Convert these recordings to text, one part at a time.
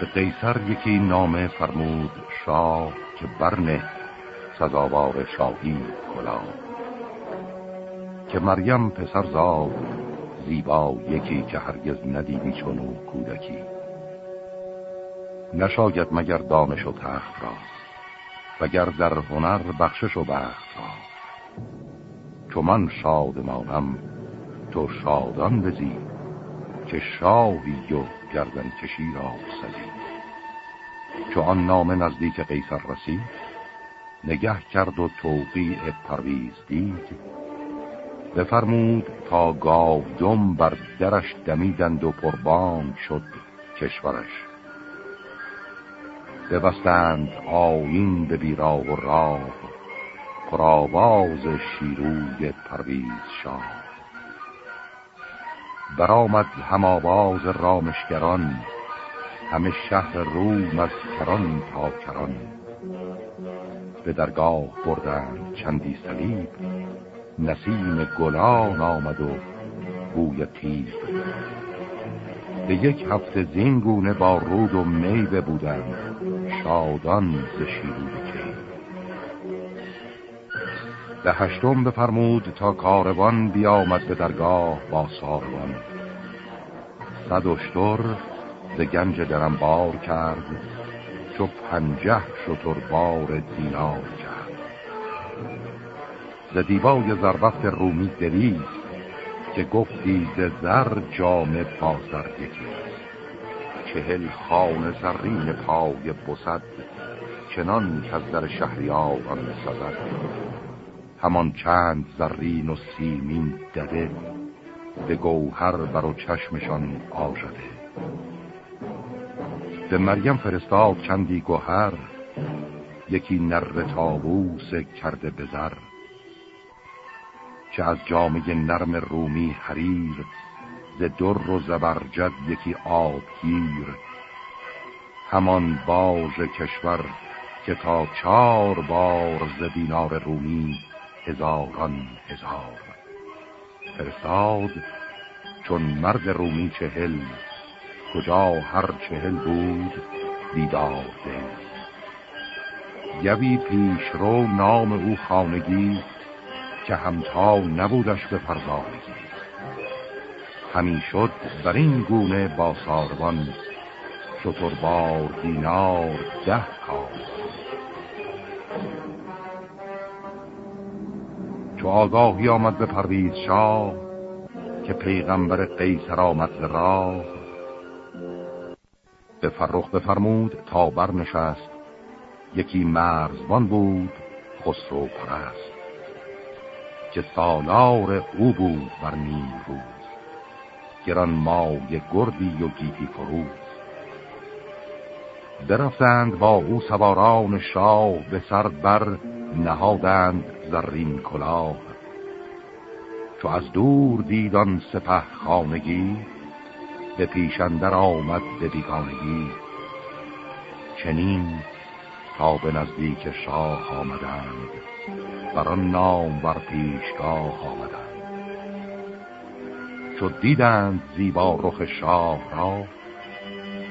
به قیصر یکی نامه فرمود شاه که برنه سزاوار شاهی کلا که مریم پسر زاد زیبا یکی که هرگز ندیدی چونو کودکی. نشاید مگر دانش و تخت را وگر در هنر بخشش و بخت را. چو من شادمانم تو شادان بزی که شاهی و گردن کشی را سزی. چو آن نام نزدیک قیصر رسید نگه کرد و توقیع پرویز دید. بفرمود تا گاودم بر درش دمیدند و قربان شد کشورش. ببستند آین به بیرا و راه پرآواز شیروی پرویز شاه. برآمد هم آواز رامشگران. همه شهر روم از کران تا کران. به درگاه بردند چندی سلیب نسیم گلان آمد و بوی تیز. به یک هفته زینگونه با رود و میوه بودند. شادان ز به هشتم بفرمود تا کاروان بیامد به درگاه با ساروان. صد اشتر ز گنج درم بار کرد چو پنجه شتر بار دینار کرد. ز دیبای زربفت رومی دلیست که گفتی ز زر جام پاسر یکیست. چهل خانه زرین پای بسد چنان که از در شهریاران سزد. همان چند زرین و سیمین دده به گوهر بر و چشمشان آژده. به مریم فرستاد چندی گوهر یکی نر تابوس کرده بزر چه از جامعه نرم رومی حریر ز در و زبرجد یکی آبگیر همان باژ کشور که تا چار بار ز دینار رومی هزاران هزار. فرستاد چون مرد رومی چهل کجا هر چهل بود دیدار ده یوی پیش رو نام او خانگی که همتا نبودش به فرزانگی. همین شد بر این گونه با ساروان بار دینار ده کار. چو آگاهی آمد به پرویز شاه که پیغمبر قیصر آمد راه. به فرخ بفرمود تا برنشست یکی مرزبان بود خسرو پرست. که سالار او بود بر نیم روز گران مای گردی و گیتی فروز. برفتند با او سواران شاه به سر بر نهادند زرین کلاه. چو از دور دیدان سپه خانگی به پیشندر آمد به بیگانگی. چنین تا به نزدیک شاه آمدند بر آن نام بر پیشگاه آمدند. چو دیدند زیبا رخ شاه را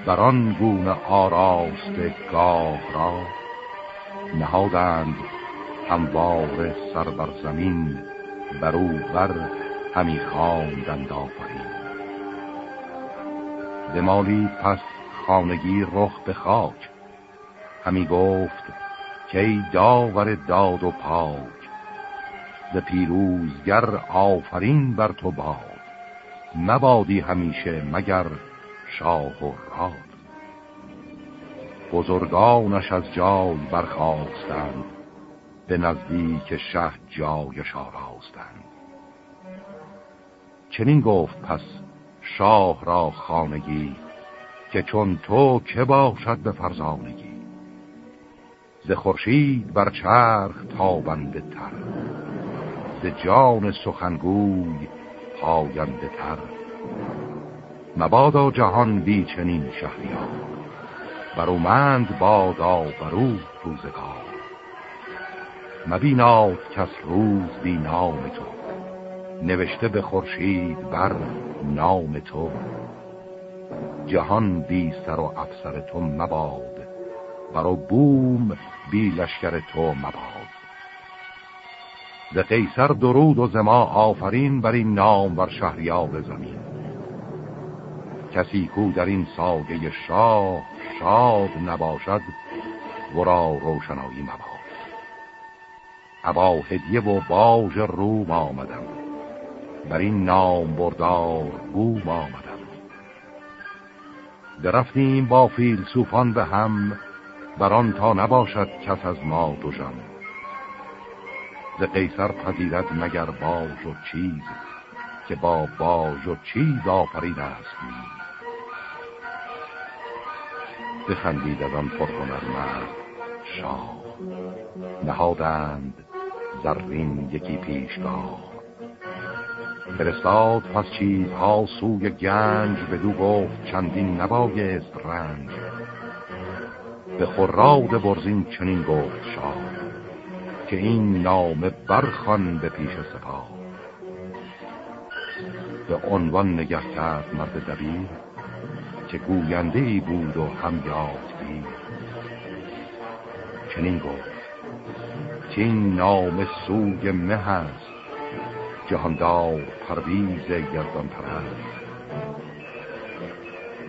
بر آن گونه آراست گاه را نهادند هموار سر بر زمین برو بر همی خواندند آفرین. دمالی پس خانگی رخ به خاک. همی گفت که داور داد و پاک ز پیروزگر آفرین بر تو باد. مبادی همیشه مگر شاه و راد. بزرگانش از جای برخواستند به نزدیک شه جایش آراستند چنین گفت پس شاه را خانگی که چون تو که باشد به فرزانگی. ز خورشید بر چرخ تابنده تر ز جان سخنگوی پاینده تر. مبادا جهان بی چنین شهریار برومند بادا برو روزگار. مبیناد کس روز بی نام تو. نوشته به خورشید بر نام تو. جهان بی سر و افسر تو مباد برا بوم بی لشکر تو مباد. ز قیصر درود و زما آفرین بر این نام بر شهریار زمین. کسی کو در این ساده شاه شاد نباشد ورا روشنایی مباد. ابا هدیه و باج روم آمدم. بر این نام بردار بوم آمدم. درفتیم با فیلسوفان به هم بران تا نباشد کس از ما دوژم ز قیصر پذیرد مگر باج و چیز که با باج و چیز آفرید است. بخندید از آن پرهنر مرد شاه. نهادند زرین یکی پیشگاه. فرستاد پس چیزها سوی گنج بدو گفت چندین نبایست رنج. به خراد برزین چنین گفت شاه که این نام برخان به پیش سپاه. به عنوان نگه کرد مرد دبیر که گوینده بود و هم یاد بیر چنین گفت این نام سوی مه هست جهاندار پرویز گردان پرست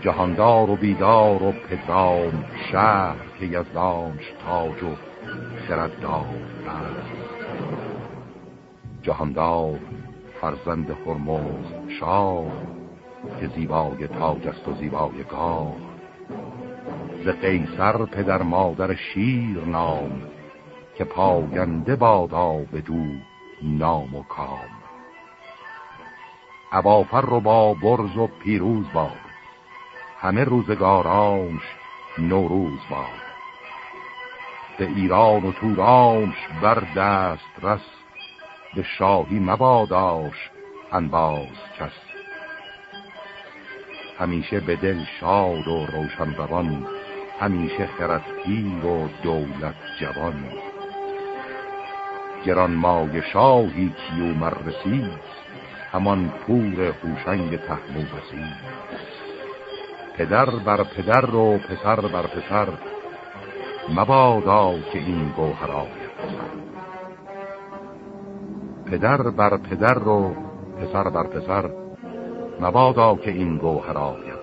جهاندار و بیدار و پدرام شهر که یزدانش تاج و خرددار است. جهاندار فرزند خرموز شاه که زیبای تاج است و زیبای گاه. ز قیصر پدر مادر شیر نام که پاینده بادا بدو نام و کام. ابافر رو با برز و پیروز باد همه روزگارانش نوروز باد. به ایران و تورانش بر دست رس به شاهی مباداش انباز کس. همیشه به دل شاد و روشن روان همیشه خرد پیر و دولت جوان. گران مای شاهی کیومر رسید همان پور هوشنگ تحمو پدر بر پدر و پسر بر پسر مبادا که این گوهر آید. پدر بر پدر و پسر بر پسر مبادا که این گوهر آید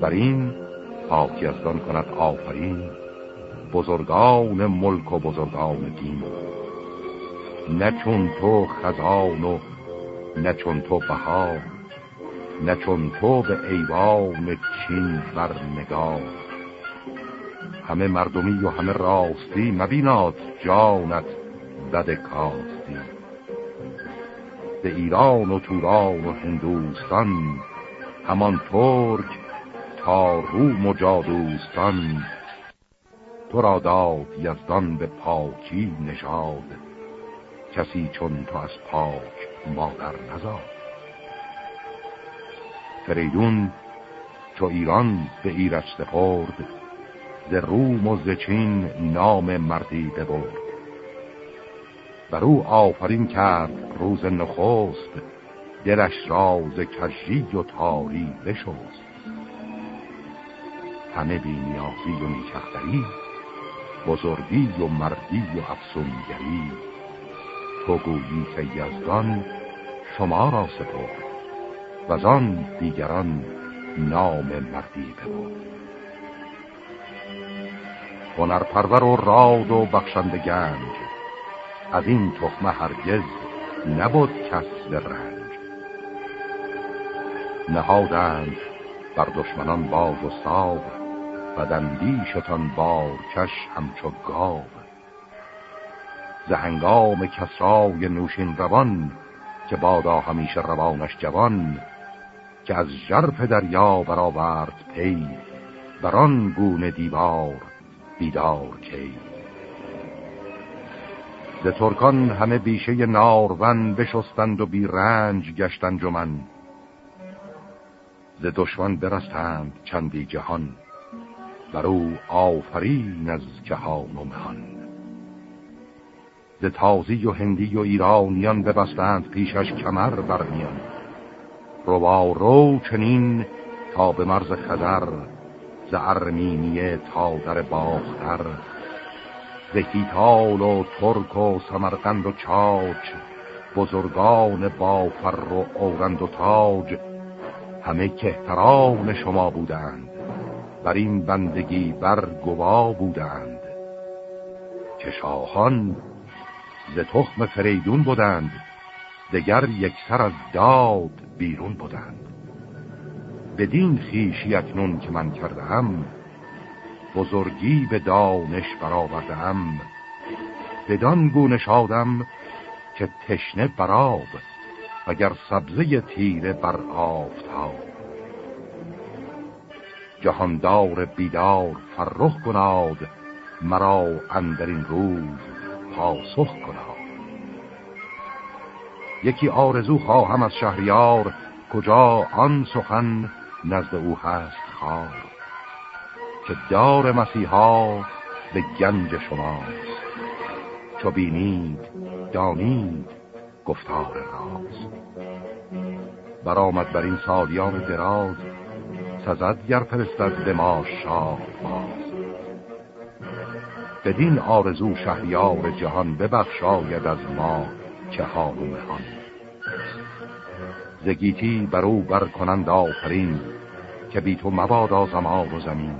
بر این پاکی کند آفرین بزرگان ملک و بزرگان دین. نه چون تو خزان و نه چون تو بهار نه چون تو به ایوان چین بر نگاه همه مردمی و همه راستی مبیناد جانت بد کاستی. به ایران و توران و هندوستان همان ترک تا روم و جادوستان. تو را داد یزدان به پاکی نژاد کسی چون تو از پاک مادر نزاد. فریدون چو ایران به ایرش سپرد ز روم و ز چین نام مردی ببرد. بر او آفرین کرد روز نخست دلش راز کشی و تاری بشست. همه بی نیازی و نیکختری بزرگی و مردی و افسونگری. تو گویی که یزدان شما را سپرد. و آن دیگران نام مردی ببرد. هنرپرور و راد و بخشنده گنج از این تخمه هرگز نبود کس به رنج. نهادند بر دشمنان باز و ساو و دندیشتان بارکش همچو گاو. ز هنگام کسرای نوشین روان که بادا همیشه روانش جوان که از جرف دریا برآورد پی بران گونه دیوار بیدار کی. ز ترکان همه بیشه نارون بشستند و بی رنج گشتند جمن. ز دشمن برستند چندی جهان. بر او آفرین از جهان و مهان. ز تازی و هندی و ایرانیان ببستند پیشش کمر برمیان روا رو چنین تا به مرز خزر ز ارمینیه تا در باختر. ز و ترک و سمرقند و چاچ بزرگان بافر و اورند و تاج همه کهتران شما بودند. بر این بندگی بر گوا بودند. که شاهان ز تخم فریدون بودند دگر سر از داد بیرون بودند بدین خیشی اکنون که من کردم بزرگی به دانش برآوردم بدان گونه شادم که تشنه براب وگر سبزه تیره بر آفتاب. جهاندار بیدار فرخ کناد مرا اندر این روز پاسخ کناد. یکی آرزو خواهم از شهریار کجا آن سخن نزد او هست خار که دار مسیحا به گنج شماست. چو بینید دانید گفتار راز برآمد بر این سالیان دراز سزد گر فرستد به ما شاه باز. بدین آرزو شهریار جهان ببخشاید از ما حال و مهان زگیتی بر او بر کنند آفرین که بی تو مبادا زمان و زمین.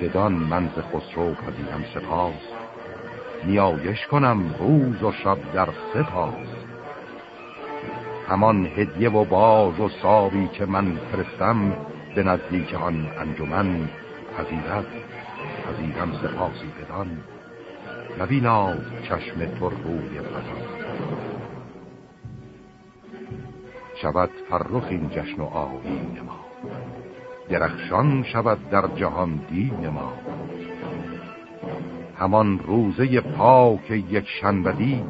بدان منز خسرو پذیرم سپاس. نیایش کنم روز و شب در سپاس. همان هدیه و باز و ساوی که من فرستم به نزدیک آن انجمن پذیرد پذیرم سپاسی بدان. نبیناد چشم تو روی فضا. شود فرخ این جشن و آیین ما درخشان شود در جهان دین ما. همان روزه پاک یک شنبدی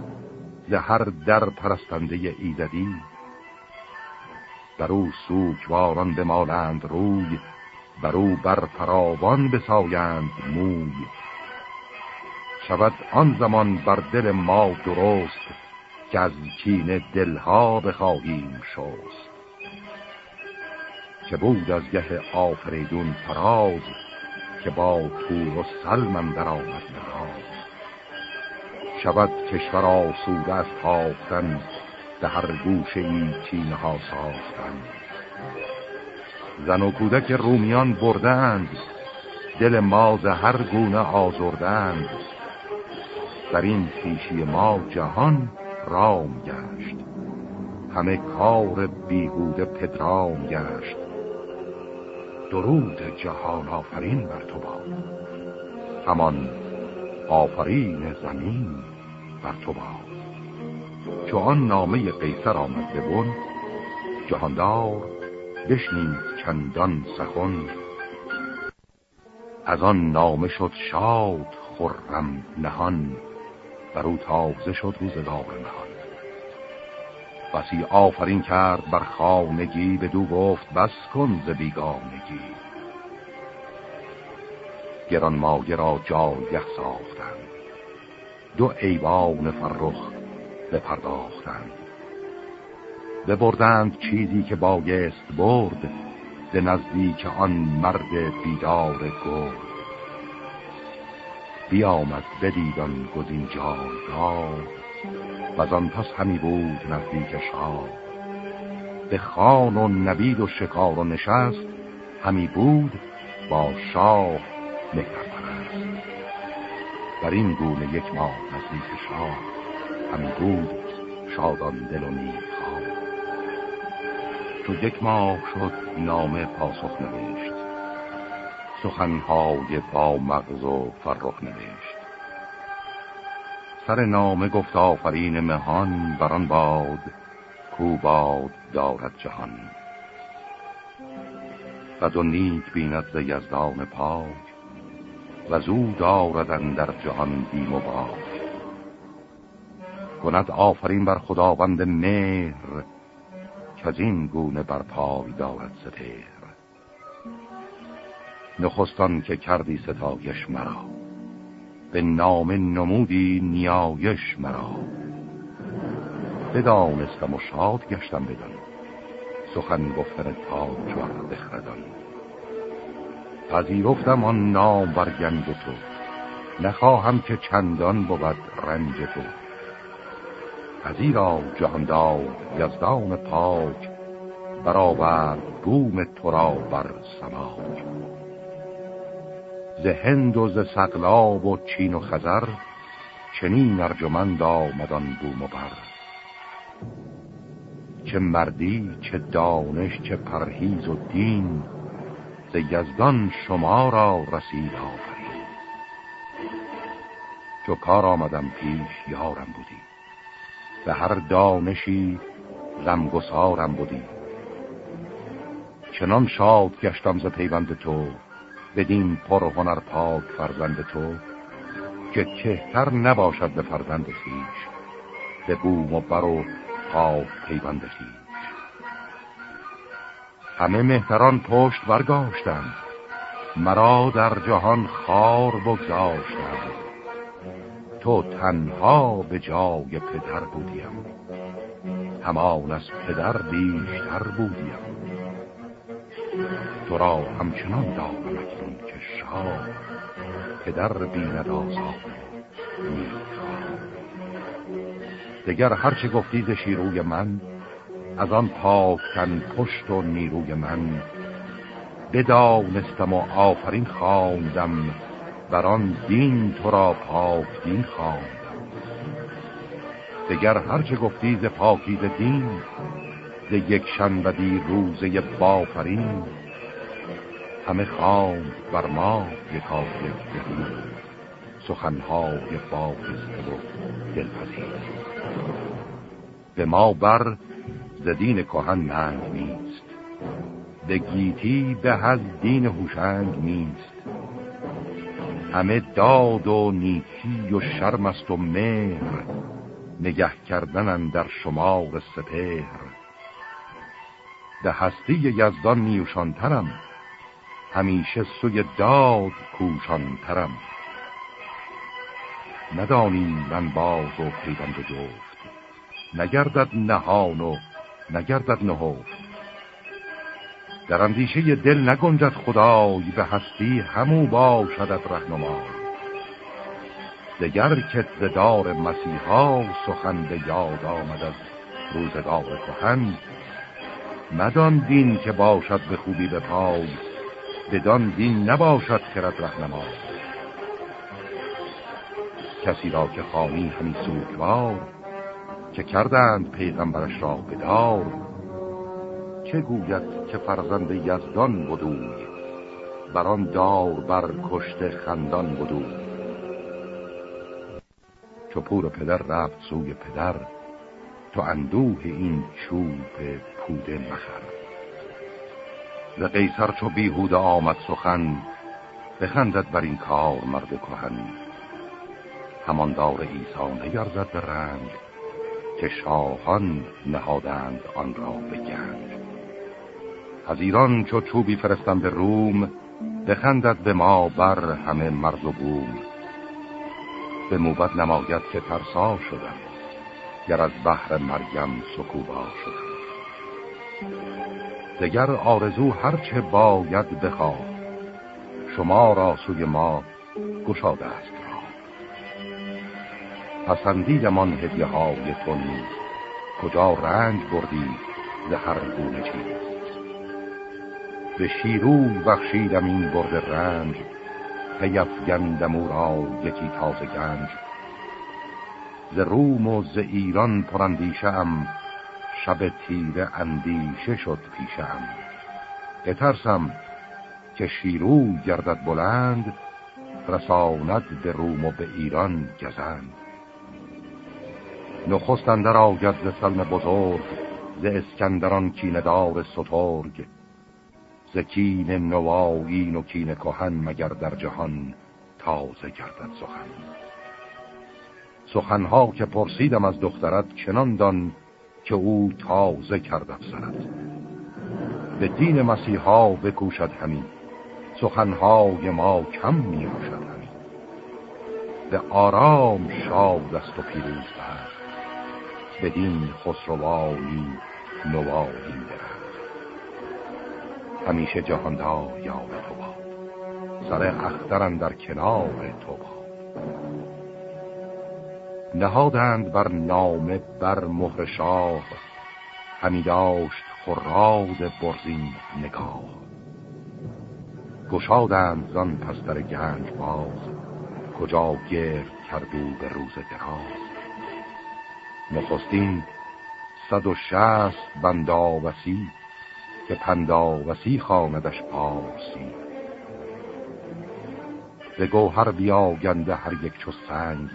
هر در پرستنده ایزدی. بر او سوکواران بمالند روی بر او بر فراوان بسایند موی. شود آن زمان بر دل ما درست که از کین دلها بخواهیم شست. که بود از گه آفریدون فراز که با تور و سلمم در آمد شود کشور آسوده از تاختن به هر گوش این چینه ها ساختن. زن و کودک رومیان بردند دل ماز هر گونه آزردند. در این پیشی ما جهان رام گشت همه کار بیهوده پدرام گشت. درود جهان آفرین بر تو باد همان آفرین زمین. بر تو باد چو آن نامه قیصر آمد ببون جهاندار بشنید چندان سخن. از آن نامه شد شاد خرم نهان بر او تازه شد روزگار نهان. بسی آفرین کرد بر خانگی به دو گفت بس کن ز بیگانگی. گران ماگه را جایه ساختند دو ایوان فرخ بپرداختند. ببردند چیزی که بایست برد به نزدیک آن مرد بیدار گرد. بیامد بدیدان گزین جایگاه و آن پس همی بود نزدیک شاه. به خان و نبید و شکار و نشست همی بود با شاه مهتر. در این گونه یک ماه نزدیک شاه همی بود شادان دل و خواه چو یک ماه شد نامه پاسخ نوشت سخنهای با مغز و فرخ نوشت سر نامه گفت آفرین مهان بران باد کو باد دارد جهان. و دو نیک بیند ز یزدان پاک و زو داردن در جهان بیم و باک کند آفرین بر خداوند مهر که از این گونه بر پای دارد ستیر نخستان که کردی ستایش مرا به نام نمودی نیایش مرا. بدانستم و شاد گشتم بدان سخن گفتن تاج و بخردان. پذیرفتم آن نام بر گنج تو. نخواهم که چندان بود رنج تو. پذیرا جهاندار یزدان پاک برابر بوم تو را بر سماک. ز هند و ز سقلاب و چین و خزر چنین ارجمند آمدان بوم و بر. چه مردی چه دانش چه پرهیز و دین ز یزدان شما را رسید آفرین. چو کار آمدم پیش یارم بودی. به هر دانشی غمگسارم بودی. چنان شاد گشتم ز پیوند تو بدین پر هنر پاک فرزند تو که کهتر نباشد به فرزند خیش به بوم و بر و پاک پیوند خیش همه مهتران پشت برگاشتم مرا در جهان خار بگذاشتم تو تنها به جای پدر بودیم. همان از پدر بیشتر بودیم. تو را همچنان دارم اکنون که شاه پدر بیند آزاد. دگر هرچه گفتید شیروی من از آن پاکتن پشت و نیروی من. بدانستم و آفرین خواندم بر آن دین تو را پاک دین خواندم. دگر هرچه گفتی ز پاکیز دین ز یک شنبدی روزه بافرین. همه خواند بر ما یک سخنهای بافسته و دلپذیر. به ما بر ز دین کهن ننگ نیست. به گیتی به از دین هوشنگ نیست. همه داد و نیکی و شرم است و مهر نگه کردن در شمار سپهر. به هستی یزدان نیوشانترم همیشه سوی داد کوشانترم. ندانی من باز و پیوند جفت نگردد نهان و نگردد نهفت در اندیشه دل نگنجد خدای به هستی همو باشدت رهنما. دگر کت دار مسیحا سخن به یاد آمد از روزگار کهن. مدان دین که باشد به خوبی به پای بدان دین نباشد خرد رهنما. کسی را که خانی همین سوکوار که کردند پیغمبرش را بدار. چه گوید که فرزند یزدان بودوی بران دار بر کشت خندان بودوی چو پور پدر رفت سوی پدر تو اندوه این چوب پوده مخر. ز قیصر چو بیهوده آمد سخن بخندد بر این کار مرد کهن. هماندار ایسا نگرزد به رنگ که شاهان نهادند آن را به گنج از ایران چو چوبی فرستم به روم بخندد به ما بر همه مرز و بوم. به موبت نماید که ترسا شدم گر از بحر مرگم سکوبا شدم. دگر آرزو هرچه باید بخواه شما را سوی ما گشاده است. را پسندیدمان هدیه های کجا رنج بردی ز هر گونه چیز؟ به شیروی بخشیدم این برد رنج گندم او را یکی تازه گنج. ز روم و ز ایران پرندیشه ام شب تیره اندیشه شد پیشم بترسم که شیروی گردد بلند رساند به روم و به ایران گزند. نخست اندر آگد ز سلم بزرگ ز اسکندران کیندار سترگ. ز کین نوایین و کین کهن مگر در جهان تازه گردد سخن. سخنها که پرسیدم از دخترت چنان دان که او تازه کرد افسرد به دین مسیحا بکوشد همین سخنهای ما کم می همین به آرام شاد است و پیروز بدین خسروانی نواهی درخت. همیشه جهاندار یار تو با سر اخترن در کنار تو با نهادند بر نامه بر مهر شاه همی داشت خراد برزین نگاه. گشادند زان پستر گنج باز کجا گرد کردو به روز دراز. نخستین صد و شست بنداوسی که پنداوسی خاندش پارسی. به گوهر بیاگنده هر یک چو سنگ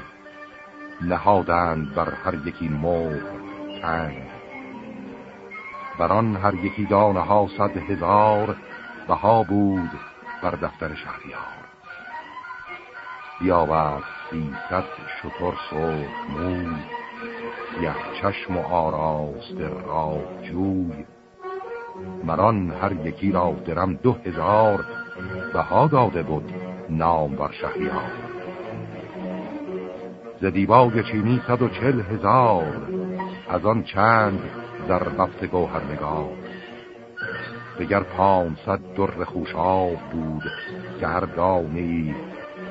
نهادند بر هر یکی مهر تنگ. بر آن هر یکی دانه ها صد هزار بها بود بر دفتر شهریار. بیاورد سیصد شتر سرخ موی یه چشم و آراست راه جوی مران هر یکی را درم دو هزار بها داده بود نام بر شهریار. ز دیبای چینی صد و چل هزار از آن چند در بفت گوهرنگار. دگر پانصد در خوشاب بود گردانی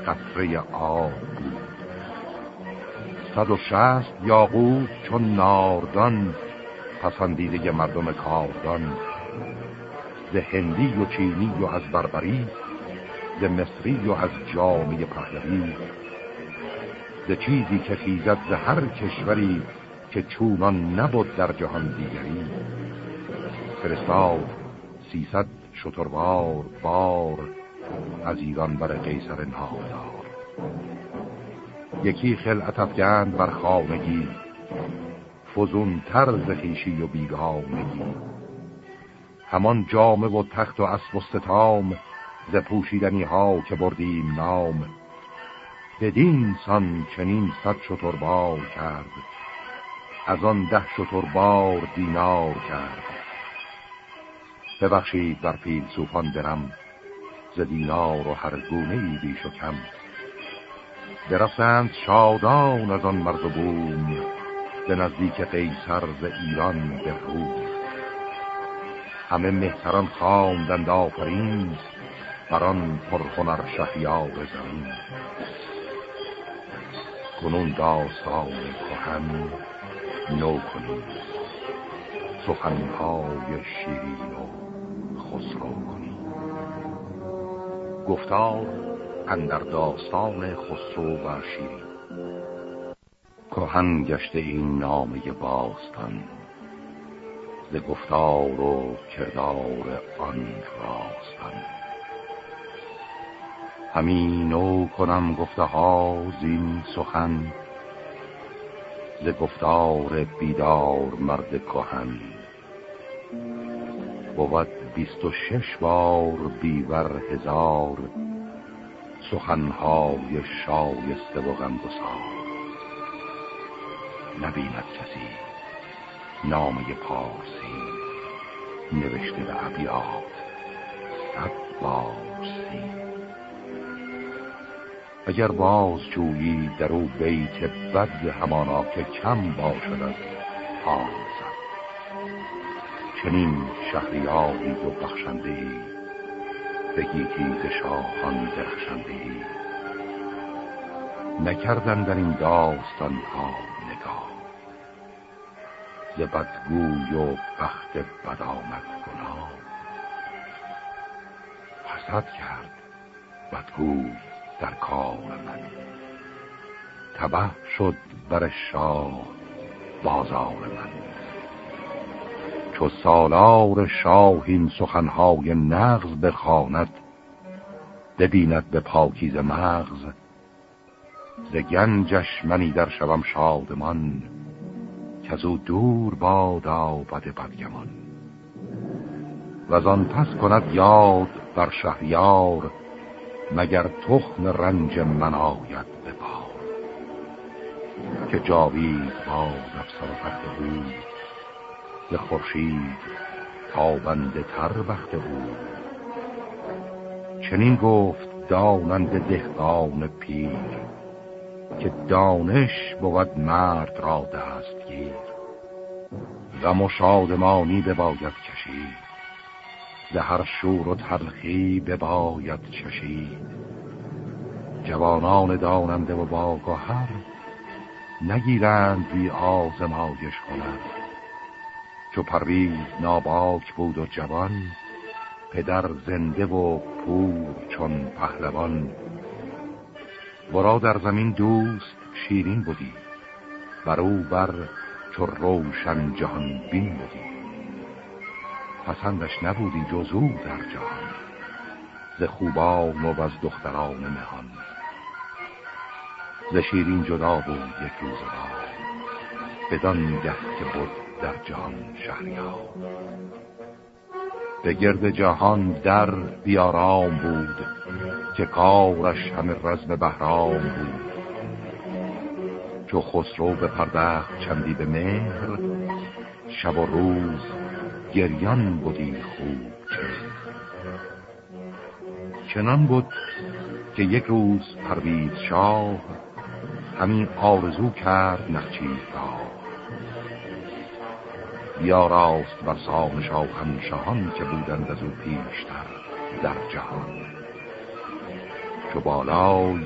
قطره آب بود. صد و شست یاقوت چون ناردان پسندیده مردم کاردان. ز هندی و چینی و از بربری ز مصری و از جامعه پهلوی. ز چیزی که خیزد ز هر کشوری که چونان نبود در جهان دیگری. فرستاد سیصد شتروار بار از ایران بر قیصر نامدار. یکی خلعت افگند بر خانگی. فزون تر خیشی و بیگانگی. همان جامه و تخت و اسب و ستام ز پوشیدنی ها که بردیم نام. بدین سان چنین صد شتربار کرد. از آن ده شتربار دینار کرد. ببخشید بر فیلسوفان درم ز دینار و هر گونه ای بیش و کم. برفتند شادان از آن مرز و بوم به نزدیک قیصر ز ایران به روم. همه مهتران خواندند آفرین بران پرهنر شهیار زمین. کنون داستان کهن نو کنیم سخنهای شیرین و خسرو کنیم گفتار اندر داستان خسرو و شیرین. کهن گشته این نامه باستان ز گفتار و کردار آن راستان. همین نو کنم گفته ها زین سخن ز گفتار بیدار مرد کهن. بود بیست و شش بار بیور هزار سخنهای شایسته و غمگسار. نبیند کسی نامه پارسی نوشته به ابیات صد بارسی اگر باز جویی در او بیت بد همانا که کم باشد از زد چنین شهریاری و بخشنده بگیتی ز شاهان درخشنده نکردن در این داستان ها نگاه. ز بدگوی و بخت بد آمد گناه. حسد کرد بدگوی در کار من. تبه شد بر شاه بازار من. چو سالار شاهین سخنهای نغز بخواند ببیند به پاکیز مغز. ز گنجش منی در شوم شادمان که از او دور بادا بد بدگمان. و آن پس کند یاد بر شهریار مگر تخم رنج من آید به بار. که جاوید باز افسر و بود. به خورشید تابنده تر بخت بود چنین گفت دانند دهقان پیر که دانش بود مرد را دست گیر و شادمانی بباید کشید به هر شور و تلخی بباید چشید. جوانان داننده و باگهر نگیرند بی آزمایش کند چو پرویز ناباک بود و جوان پدر زنده و پور چون پهلوان. ورا در زمین دوست شیرین بودی بر او بر چو روشن جهان بین بودی. پسندش نبودی جزو در جهان ز خوبان و از دختران مهان. ز شیرین جدا بود یک روزگار بدان گه که بود در جهان شهریار. به گرد جهان در بیارام بود که کارش همه رزم بهرام بود. چو خسرو به پرده چندی به مهر شب و روز گریان بودی خوب چنان بود که یک روز پرویز شاه همین آرزو کرد نخچیر را. بیا راست بر سام شاهن که بودند از او پیشتر در جهان. چو بالای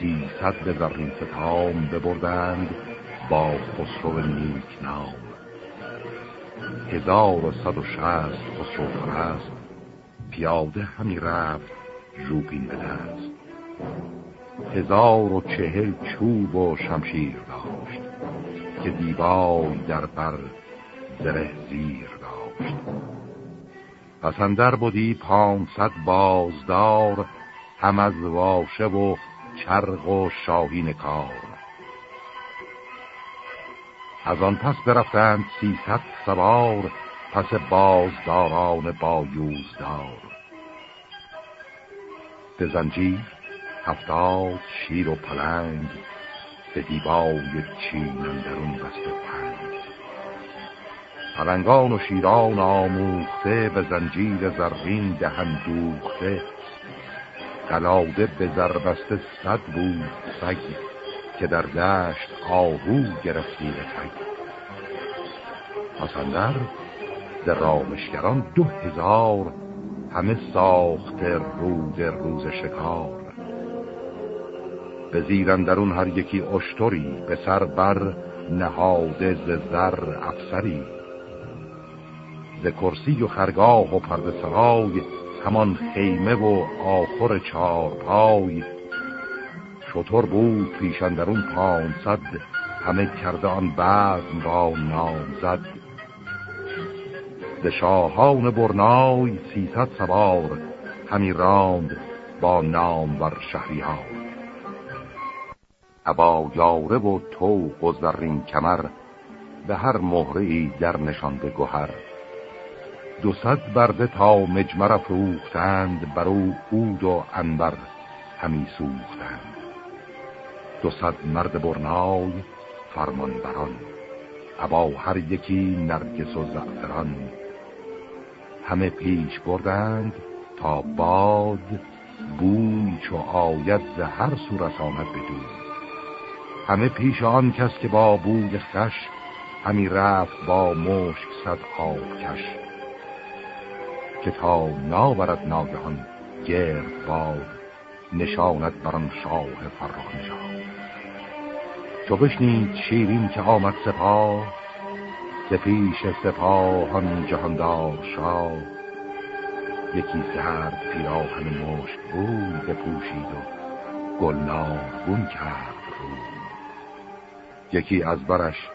سیصد به زرین ستام ببردند با خسرو نیک نام. هزار و صد و شست خسرو فرست پیاده همی رفت ژوپین به دست. هزار و چهل چوب و شمشیر داشت که دیوای در بر زره زیر داشت پسندر بودی پانصد بازدار هم از واشه و چرق و شاهین کار. از آن پس برفتند سیصد سوار پس بازداران با یوزدار به زنجیر هفتاد شیر و پلنگ به دیبای چین اندرون بسته پنگ پلنگان و شیران آموخته به زنجیر زرین دهن دوخته. قلاده به زربسته صد بود سگ که در دشت آهو گرفتی به تگ. پسندر در رامشگران دو هزار همه ساخته رود روز شکار. به زیرندرون هر یکی اشتری به سر بر نهاده ز زر افسری. ز کرسی و خرگاه و پرد سرای همان خیمه و آخر چار پای شطور بود پیشندرون پانصد همه کرده آن بزم را نام زد ز شاهان برنای سیصد سوار همی راند با نام ور شهریار. ابا یاره و تو و زرین کمر به هر مهره در نشانده گوهر دو صد برده تا مجمر افروختند بر او عود و انبر همی سوختند. دو صد مرد برنای فرمان بران ابا هر یکی نرگس و زعفران. همه پیش بردند تا باد بوی چو آید ز هر سو رساند بدون همه پیش آن کس که با بوی خش همی رفت با مشک صد آب کش. که تا ناورد ناگهان گرد باد نشاند بران شاه فرخ نشاد چو بشنید شیرین که آمد سپاه ز پیش سپاهان جهاندار شاه. یکی زرد پیراهن مشک بود بپوشید و گلنارگون کرد رو یکی از برش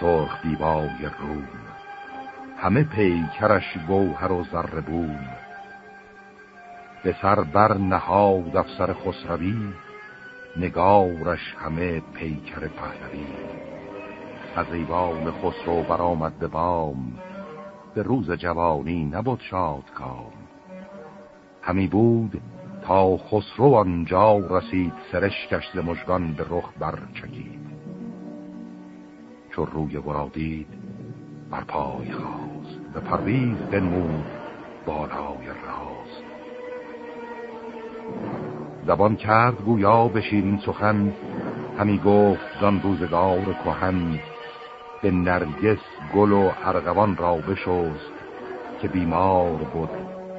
سرخ دیبای روم همه پیکرش گوهر و زر بوم. به سر بر نهاد افسر خسروی نگارش همه پیکر پهلوی. از ایوان خسرو برآمد به بام به روز جوانی نبود شاد کام همی بود تا خسرو آنجا رسید سرشکش ز مژگان به رخ برچکید. چو روی ورادید بر پای خواست به پرویز بنمود بالای راست زبان کرد گویا به شیرین سخن همی گفت زان روزگار کهن به نرگس گل و ارغوان را بشست که بیمار بود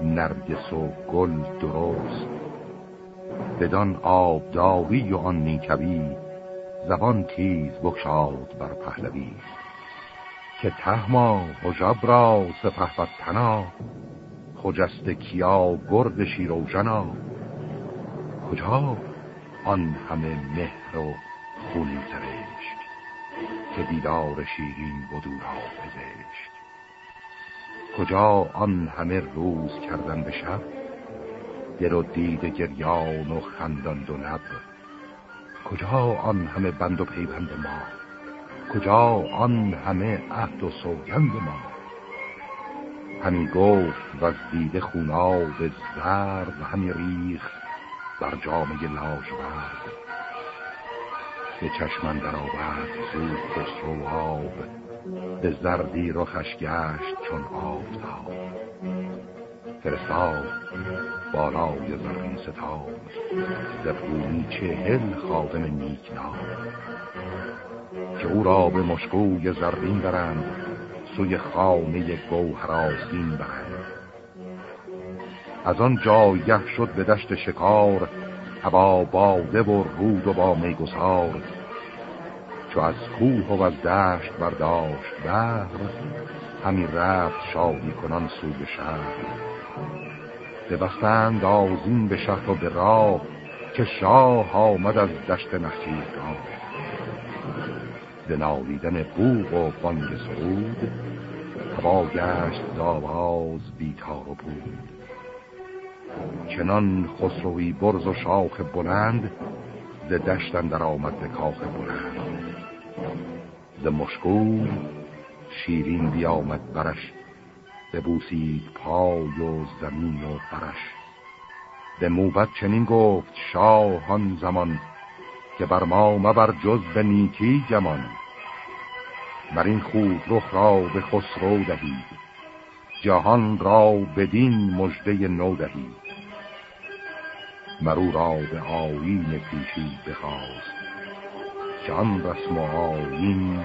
نرگس و گل درست. بدان آبداری و آن نیکوی زبان تیز بکشاد بر پهلوی. که تهما حجب را سپه و تنا خجست کیا گرد شیر و جنا کجا آن همه مهر و خونی سرشت که دیدار شیرین بدو را پزشت کجا آن همه روز کردن به شب؟ دل و دید گریان و خندان دو نب. کجا آن همه بند و پیوند ما؟ کجا آن همه عهد و سوگند ما؟ همی گفت و از دیده خوناب زرد همی ریخ بر جامعه لاجورد. به چشمن در آورد سود خسرو آب به زردی رخش گشت چون آفتاب. فرستاد بالای زرین ستاد زفونی چهل خادم نیکنام که او را به مشکوی زرین برند سوی خانه گوهرازین برند. از آن جایه شد به دشت شکار هوا باده و رود و با میگسار چو از کوه و از دشت برداشت بهر همی رفت شادی کنان سوی شهر. ببستند آزین به شهر و به راه که شاه آمد از دشت نخیر را به نالیدن بوغ و بانگ سرود هوا گشت داواز بیتار و بود. چنان خسروی برز و شاخ بلند ز دشتن در آمد به کاخ بلند. ز مشکوی شیرین بیامد برش ببوسید پای و زمین و برش به موبت چنین گفت شاهان زمان که بر ما مبر جز به نیکی گمان بر این خوب رخ را به خسرو دهید جهان را بدین مژده نو دهید مرو را به آیین پیشی بخواست آن رسم آیین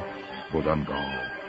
بودن گاه